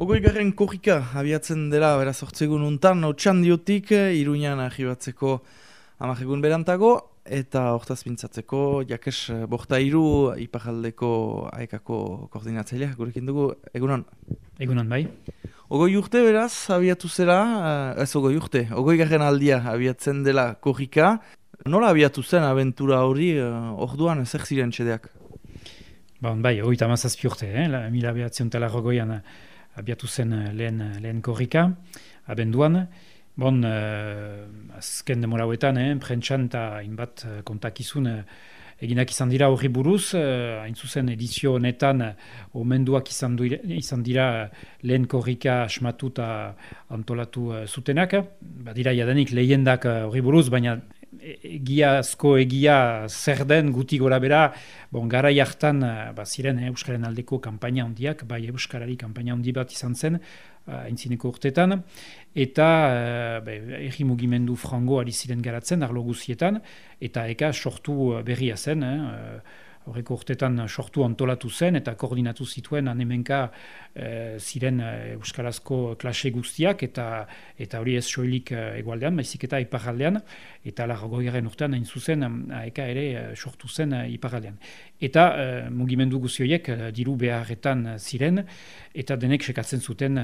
Ogoi garren korrika abiatzen dela, beraz ortsegun untan, otxan diotik, iruñan ahibatzeko amajegun berantago, eta hortaz bintzatzeko, jakes, borta iru, ipajaldeko aekako koordinatzaileak, gurekin dugu, egunon? Egunon, bai. Ogoi urte beraz, abiatu zela, eh, ez ogoi urte, ogoi garren aldia abiatzen dela korrika, nola abiatu zen aventura hori, uh, orduan ezer ziren txedeak? Ba, bai, ogoi tamazazpi urte, eh? La, mila abiatzen tela rogoian, abiatu zen eh, lehen, eh, lehen korrika, abenduan. Bon, uh, azken demora huetan, eh, prentxan eta inbat kontakizun uh, eginak izan dira horri buruz, uh, hain zuzen edizio honetan uh, omenduak izan, du, izan dira lehen korrika asmatu eta antolatu uh, zutenak. Ba, dira jadanik lehendak horri buruz, baina egiazko egia zer den guti gora bera, bon, gara jartan, eh, ba, ziren eh, Euskaren aldeko kampaina handiak, bai Euskarari kampaina handi bat izan zen, haintzineko uh, urtetan, eta uh, erri mugimendu frango ari ziren garatzen, arlo guzietan, eta eka sortu berria zen, eh, horreko urtetan sortu antolatu zen eta koordinatu zituen anemenka e, ziren e, Euskarazko klase guztiak eta eta hori ez soilik e, egualdean, maizik eta iparaldean eta largoiaren urtean hain zuzen eka ere sortu zen iparaldean. Eta mugimendu guztioiek diru beharretan ziren eta denek sekatzen zuten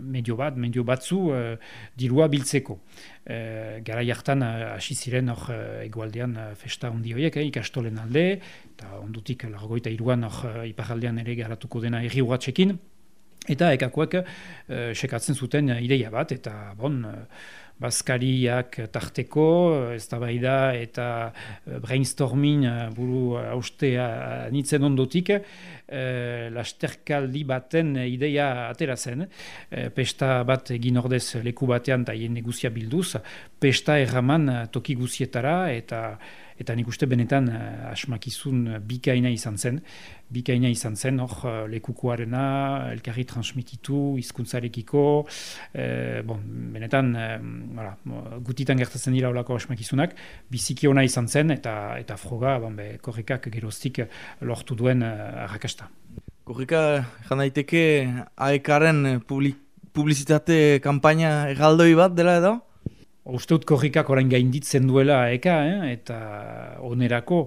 medio bat, medio batzu dirua biltzeko. E, gara jartan hasi ziren hor egualdean festa handi horiek, ikastolen alde, eta ondutik largoita iruan hor uh, iparaldean ere garatuko dena erri urratxekin, eta ekakoek uh, sekatzen zuten ideia bat, eta bon, Baskariak tarteko, ez da bai da, eta brainstorming buru austea nitzen ondotik, e, lasterkaldi baten ideia atera zen, pesta bat egin ordez leku batean da hien neguzia bilduz, pesta erraman toki guzietara, eta eta nik uste benetan uh, asmakizun bikaina izan zen, bikaina izan zen, hor uh, lekukoarena, elkarri transmititu, izkuntzarekiko, uh, bon, benetan, uh, gutitan gertatzen dira olako asmakizunak, biziki ona izan zen, eta eta froga, bon, be, korrekak geroztik lortu duen uh, arrakasta. Korrika, jan daiteke, aekaren publizitate kampaina erraldoi bat dela edo? Uste dut korrikak orain gainditzen duela eka, eh? eta onerako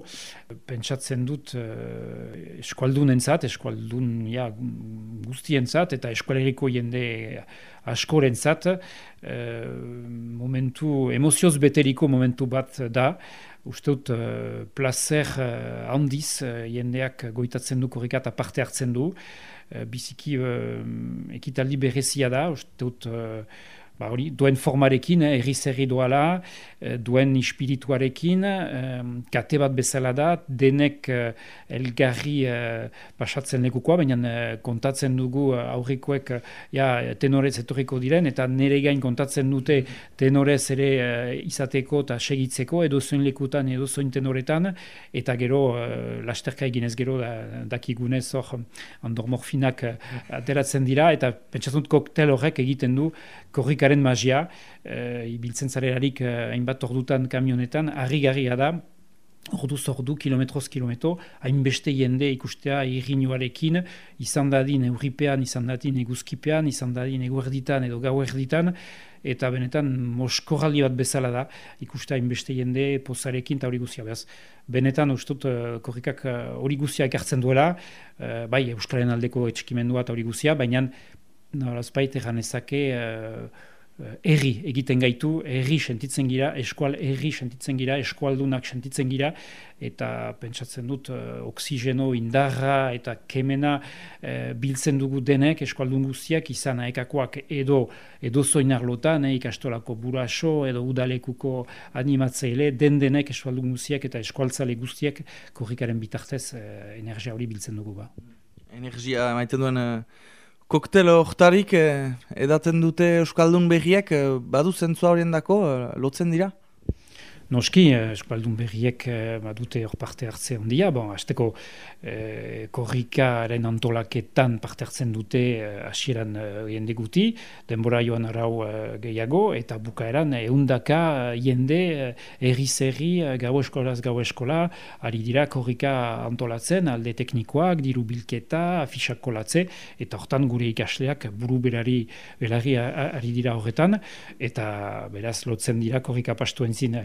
pentsatzen dut eh, eskualdun entzat, eskualdun ja, guztien zat, eta eskualeriko jende askoren zat, eh, momentu, emozioz beteriko momentu bat da, uste dut eh, placer eh, handiz eh, jendeak goitatzen du korrikat aparte hartzen du, eh, biziki eh, ekitaldi berezia da, uste dut ba hori, duen formarekin, eh, erri zerri doala, eh, duen ispirituarekin, eh, kate bat bezala da, denek eh, elgarri eh, pasatzen lekukoa, baina eh, kontatzen dugu eh, aurrikoek eh, ja, tenorez etorriko diren, eta nire gain kontatzen dute tenorez ere eh, izateko eta segitzeko, edo zoin lekutan, edo zoin tenoretan, eta gero eh, lasterka eginez gero da, dakigunez hor andormorfinak eh, ateratzen dira, eta pentsatzen koktel horrek egiten du korrika musikaren magia, e, ibiltzen zarelarik e, hainbat ordutan kamionetan, harri da, ordu zordu, kilometroz kilometro, hainbeste jende ikustea irrinuarekin, izan dadin eurripean, izan dadin eguzkipean, izan dadin eguerditan edo gau erditan, eta benetan moskorraldi bat bezala da, ikustea hainbeste jende pozarekin eta hori guzia behaz. Benetan, ustut, uh, korrikak hori guzia ekartzen duela, uh, bai, Euskaren aldeko etxikimendua eta hori guzia, baina, norazpait, egan ezake, Eh, erri egiten gaitu, erri sentitzen gira, eskual erri sentitzen gira, eskualdunak sentitzen gira, eta pentsatzen dut uh, oksigeno indarra eta kemena uh, biltzen dugu denek eskualdun guztiak izan aekakoak edo edo zoinarlotan, eh, ikastolako buraso edo udalekuko animatzeile, den denek eskualdun guztiak eta eskualtzale guztiak korrikaren bitartez uh, energia hori biltzen dugu ba. Energia maiten duen... Koktel hortarik eh, edaten dute Euskaldun behiak, eh, badu zentzua horien dako, eh, lotzen dira? Noski, eh, eskualdun berriek eh, badute hor parte hartze handia, bon, azteko eh, korrikaren antolaketan parte hartzen dute eh, hasieran eh, jende guti, denbora joan arau eh, gehiago, eta bukaeran eundaka eh, jende eh, erri eh, gau eskolaz gau eskola, ari dira korrika antolatzen, alde teknikoak, diru bilketa, afisak kolatze, eta hortan gure ikasleak buru berari belari ari dira horretan, eta beraz lotzen dira korrika pastuen zin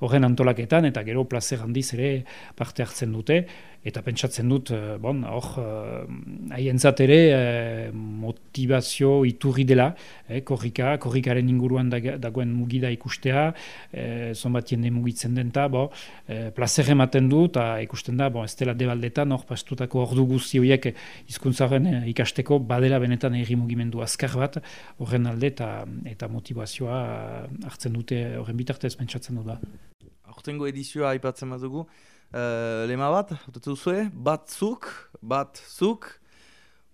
horren antolaketan eta gero plazer handiz ere parte hartzen dute. Eta pentsatzen dut eh, bon hor eh, haientzat ere eh, motivazio iturri dela eh, korrika korrikaren inguruan dagoen mugida ikustea eh, zonbat jende mugitzen den ta bo eh, plazer ematen du eta ikusten da bo ez dela debaldetan hor pastutako ordu guzti horiek hizkuntzaren ikasteko badela benetan egi mugimendu azkar bat horren alde eta eta motivazioa hartzen dute horren bitartez pentsatzen dut da aurtengo edizioa aipatzen bat dugu. Uh, lema bat, otetu zuzue, bat zuk, bat zuk.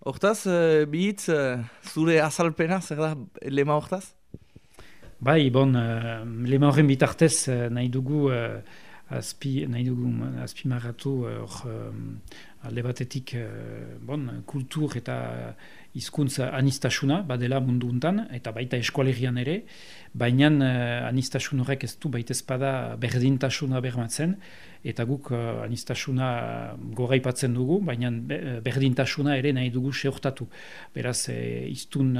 Hortaz, uh, bihitz, uh, zure azalpena, zer da, lema hortaz? Bai, bon, uh, lema horren bitartez uh, nahi dugu, uh, azpi, nahi dugu azpi marratu, uh, uh, alde batetik, uh, bon, kultur eta hizkuntza anistasuna badela mundu untan, eta baita eskualerian ere, baina uh, anistasun horrek ez du baita ezpada berdintasuna bermatzen, eta guk uh, anistasuna goraipatzen dugu, baina berdintasuna ere nahi dugu seortatu. Beraz, e, iztun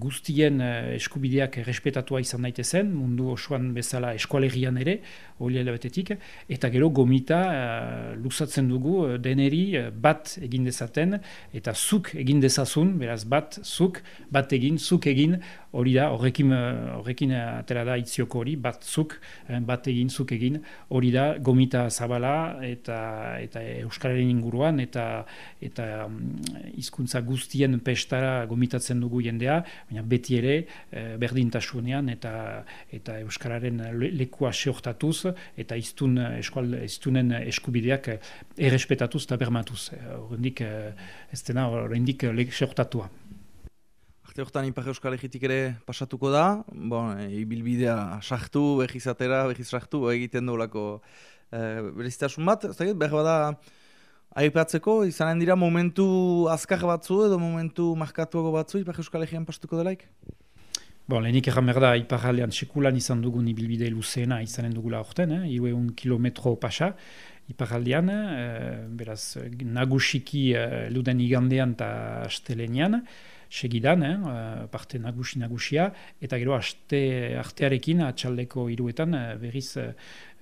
guztien eskubideak respetatua izan daitezen, mundu osoan bezala eskualerian ere, hori betetik, eta gero gomita uh, luzatzen dugu deneri bat egin dezaten, eta zuk egin dezazun, beraz bat, zuk, bat egin, zuk egin, hori da, horrekin, horrekin atera da itzioko hori, bat zuk, bat egin, zuk egin, hori da, gomita eta zabala eta eta euskararen inguruan eta eta mm, hizkuntza guztien pestara gomitatzen dugu jendea, baina beti ere e, berdintasunean eta eta euskararen lekua seortatuz eta hiztun eskual hiztunen eskubideak errespetatuz eta bermatuz. Horrendik ez dena horrendik lek seortatua. Arte horretan Ipar Euskal Egitik ere pasatuko da, bon, ibilbidea sartu, behizatera, behizrahtu, egiten duelako e, berezitasun bat, ez dakit, behar bada aipatzeko, izanen dira momentu azkar batzu edo momentu markatuago batzu, Ipar Euskal Egean pastuko delaik? Bon, lehenik erran berda, Ipar Aldean sekulan izan dugun ibilbide luzeena izanen dugula orten, eh? iwe un kilometro pasa, Ipar Aldean, eh, beraz, nagusiki eh, luden igandean eta astelenian, segidan, eh, parte nagusi nagusia, eta gero aste artearekin atxaldeko iruetan berriz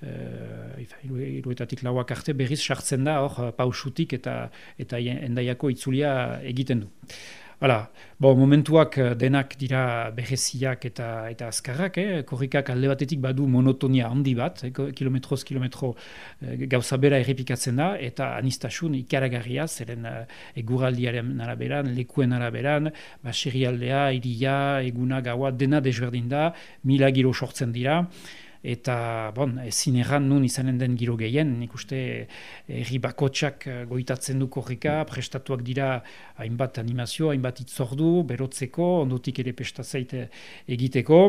uh, iruetatik lauak arte berriz sartzen da hor pausutik eta eta endaiako itzulia egiten du. Hala, bo, momentuak eh, denak dira bereziak eta eta azkarrak, eh? korrikak alde batetik badu monotonia handi bat, eh? kilometroz kilometro eh, gauza bera errepikatzen da, eta anistasun ikaragarria, zeren eh, eguraldiaren araberan, lekuen araberan, basiri aldea, iria, eguna, gaua, dena desberdin da, mila giro sortzen dira, eta bon, ezin erran nun izanen den giro gehien, nik uste erri bakotsak eh, goitatzen du korrika, prestatuak dira hainbat animazio, hainbat itzordu, berotzeko, ondotik ere pestazaite egiteko,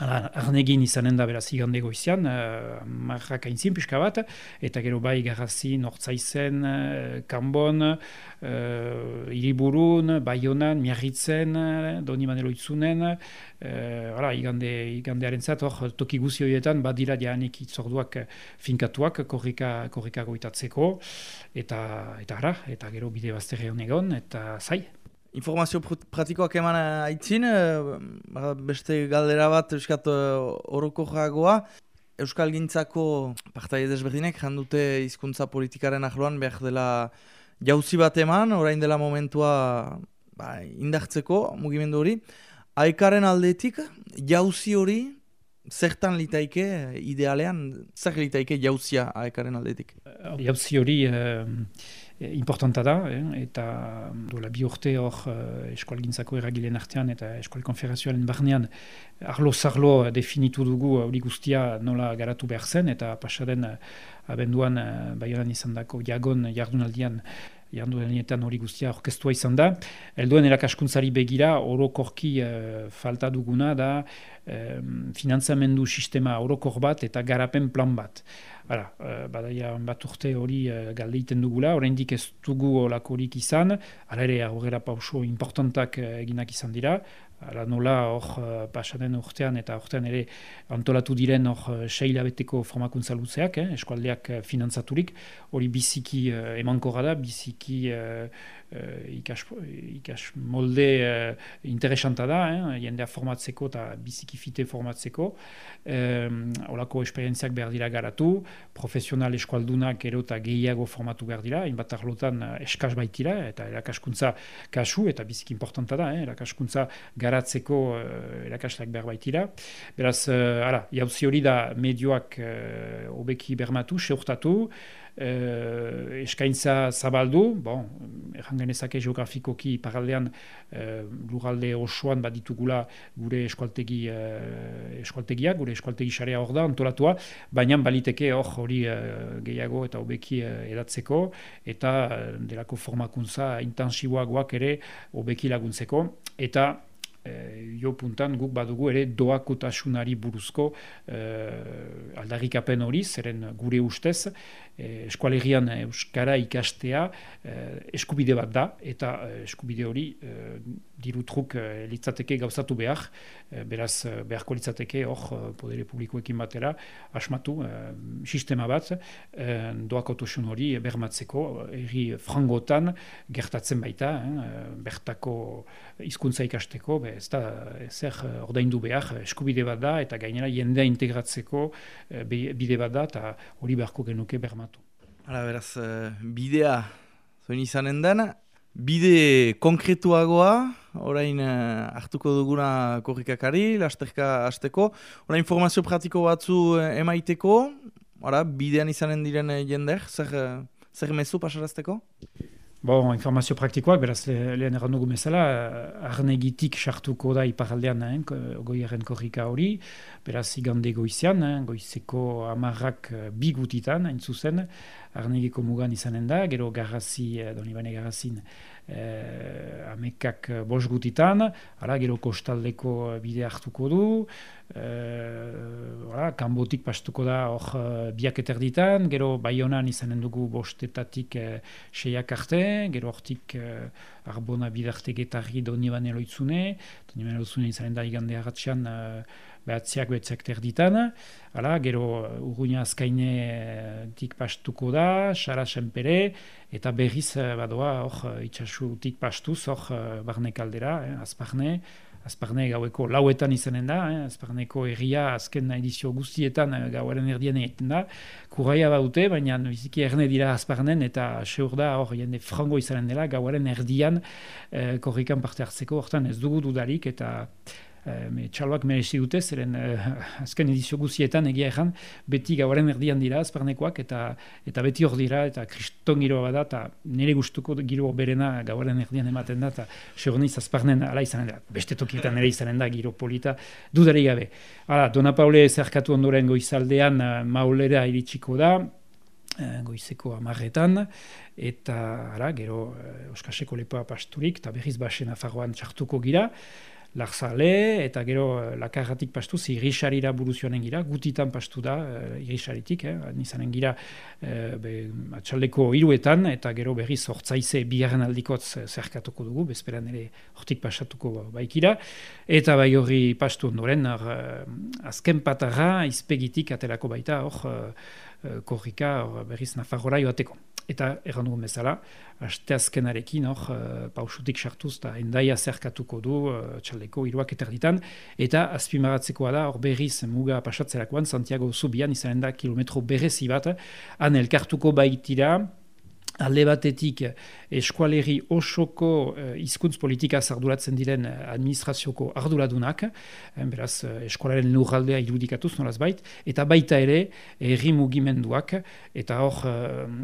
Arnegin izanen da beraz igande goizian, uh, marrak aintzin pixka bat, eta gero bai garrazi, nortzaizen, uh, kanbon, uh, iriburun, baionan, miarritzen, doni manelo itzunen, uh, igande, igandearen zat, hor toki guzi horietan, badira dianik itzorduak finkatuak, korrika, korrika goitatzeko, eta, eta, ara, eta gero bide bazterre honegon, eta zai. Informazio pratikoak eman haitzin, eh, beste galdera bat euskat horoko eh, jagoa. Euskal Gintzako partai desberdinek jandute hizkuntza politikaren ahloan behar dela jauzi bat eman, orain dela momentua ba, indartzeko mugimendu hori. Aikaren aldetik jauzi hori zertan litaike idealean, zer litaike jauzia aikaren aldetik? Jauzi hori... Eh, importanta da, eh? eta dola bi urte hor uh, eskualgintzako eragileen artean eta eskual konferazioaren barnean arlo-zarlo definitu dugu hori guztia nola garatu behar zen eta pasaden uh, abenduan baionan izan dako jagon jardunaldian jandu denetan hori guztia orkestua izan da. Elduen erakaskuntzari begira, orokorki uh, falta duguna da um, finantzamendu sistema orokor bat eta garapen plan bat. Hala, uh, badaia bat urte hori uh, galdeiten dugula, oraindik ez dugu olakorik izan, ala ere aurrera pauso importantak uh, eginak izan dira, Ala nola hor pasaden urtean eta urtean ere antolatu diren hor seila beteko formakuntza luzeak, eh, eskualdeak finantzaturik, hori biziki uh, emanko gada, biziki uh, ikas, ikas molde uh, interesanta da, eh, jendea formatzeko eta biziki fite formatzeko. Um, olako esperientziak behar dira garatu, profesional eskualdunak ero eta gehiago formatu behar dira, inbat arlotan uh, eskaz baitira, eta erakaskuntza kasu, eta biziki importanta da, eh, erakaskuntza garatzeko uh, erakasleak behar baitira. Beraz, uh, ara, jauzi hori da medioak obeki bermatu, seurtatu, eh, eskaintza zabaldu, bon, errangenezake geografikoki paraldean eh, lugalde osoan baditugula gure eskualtegi, eh, eskualtegiak, gure eskualtegi xarea hor da, antolatua, baina baliteke hor hori eh, gehiago eta hobeki eh, edatzeko, eta eh, delako formakuntza intensiboagoak ere hobeki laguntzeko, eta e, jo puntan guk badugu ere doakotasunari buruzko e, aldarrikapen hori, zeren gure ustez, eskualegian Euskara ikastea e, eskubide bat da, eta e, eskubide hori dirutruk litzateke gauzatu behar, beraz beharko litzateke hor podere publikoekin batera, asmatu sistema bat, doakotasun hori bermatzeko, erri frangotan gertatzen baita, bertako hizkuntza ikasteko, be, ez da zer ordaindu behar, eskubide bat da, eta gainera jendea integratzeko bide bat da, eta hori beharko genuke bermatu. Hala, beraz, uh, bidea zoin izanen den, bide konkretuagoa, orain uh, hartuko duguna korrikakari, lasterka hasteko, orain informazio pratiko batzu uh, emaiteko, Ora, bidean izanen diren jender, zer, zer mezu pasarazteko? Bon, informazio praktikoak, beraz, lehen erran dugu bezala, arnegitik sartuko da iparaldean, eh, goiaren korrika hori, beraz, igande goizian, eh, goizeko amarrak bigutitan, hain zuzen, arnegiko mugan izanen da, gero garrazi, eh, doni bane garrazin, eh, amekak eh, bos gutitan, ara, gero kostaldeko bide hartuko du, eh, ara, kanbotik pastuko da hor eh, biak eterditan, gero baionan izanen dugu bostetatik eh, seiak arte, gero hortik eh, arbona bidartek etarri doni bane loitzune, doni bane loitzune izanen da igande agatzean, eh, behatziak behatziak terditan, Hala, gero urguina azkaine eh, tik pastuko da, xara senpere, eta berriz eh, badoa hor itxasutik pastuz, hor barne kaldera, eh, azparne, azparne gaueko lauetan izanen da, eh, azparneko erria azken edizio guztietan gauaren erdian egiten da, kurraia baute, baina biziki erne dira azparnen, eta seur da hor jende frango izanen dela, gauaren erdian eh, korrikan parte hartzeko, hortan ez dugu dudarik, eta me txaloak merezi dute, zeren uh, azken edizio guzietan egia ezan, beti gauaren erdian dira azparnekoak, eta eta beti hor dira, eta kriston giroa bada, eta nire gustuko giro berena gauaren erdian ematen da, eta segurniz azparnen ala izanen da, beste tokietan nire izanen da, giro polita, dudari gabe. Hala, Dona Paule zerkatu ondoren goizaldean uh, maulera iritsiko da, goizeko amarretan, eta ara, gero Oskaseko lepoa pasturik, eta berriz basen afarroan txartuko gira, Larzale, eta gero eh, lakarratik pastu, irrisarira buruzioanen gira, gutitan pastu da uh, irrisaritik, eh, nizanen gira uh, be, atxaldeko iruetan, eta gero berriz hortzaize bigarren aldikotz zerkatuko dugu, bezperan ere hortik pasatuko baikira, eta bai hori pastu ondoren, uh, azken patarra izpegitik atelako baita, hor korrika berriz nafarrora joateko. Eta erran dugun bezala, aste azkenarekin hor, uh, pausutik sartuz eta endaia zerkatuko du uh, txaldeko iruak eterditan. Eta azpimaratzekoa da, hor berriz muga pasatzerakoan, Santiago Zubian izanen da kilometro berrezi bat, han elkartuko baitira, alde batetik eskualeri osoko uh, hizkuntz politika zarduratzen diren eh, administrazioko arduradunak, eh, beraz eskualaren lurraldea irudikatuz nolaz bait, eta baita ere erri mugimenduak, eta hor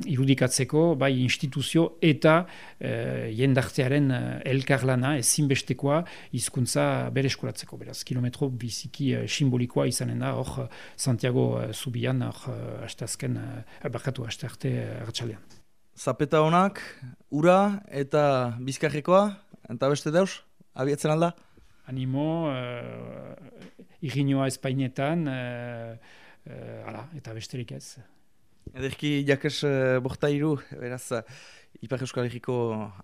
irudikatzeko bai instituzio eta uh, jendartearen elkarlana ezinbestekoa hizkuntza bere eskolatzeko, beraz kilometro biziki uh, simbolikoa izanen da hor Santiago uh, Zubian hor uh, azken, uh, barkatu, arte uh, zapeta honak, ura eta bizkarrekoa, eta beste dauz, abiatzen alda? Animo, uh, irinoa espainetan, uh, uh, eta besterik ez. Ederki jakes uh, borta iru, beraz, uh, Ipar Euskal Herriko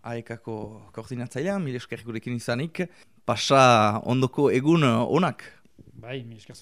aekako koordinatzailea, mire esker izanik, pasa ondoko egun onak. Bai, mire esker